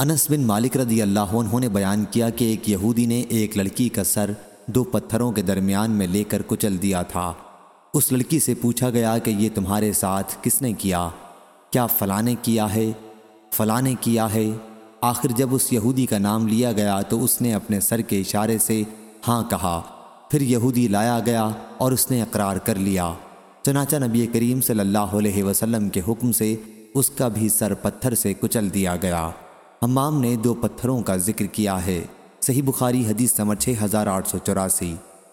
انس بن مالک رضی اللہ عنہ نے بیان کیا کہ ایک یہودی نے ایک لڑکی کا سر دو پتھروں کے درمیان میں لے کر کچل دیا تھا۔ اس لڑکی سے پوچھا گیا کہ یہ تمہارے ساتھ کس نے کیا؟ کیا فلاں نے کیا ہے؟ فلاں نے کیا ہے؟ آخر جب اس یہودی کا نام لیا گیا تو اس نے اپنے سر کے اشارے سے ہاں کہا۔ پھر یہودی لایا گیا اور اس نے اقرار کر لیا۔ چنانچہ نبی کریم صلی اللہ علیہ وسلم کے حکم سے اس کا بھی سر پتھر سے کچل دیا گیا۔ حمام نے دو پتھروں کا ذکر کیا ہے۔ صحیح بخاری حدیث نمبر 6884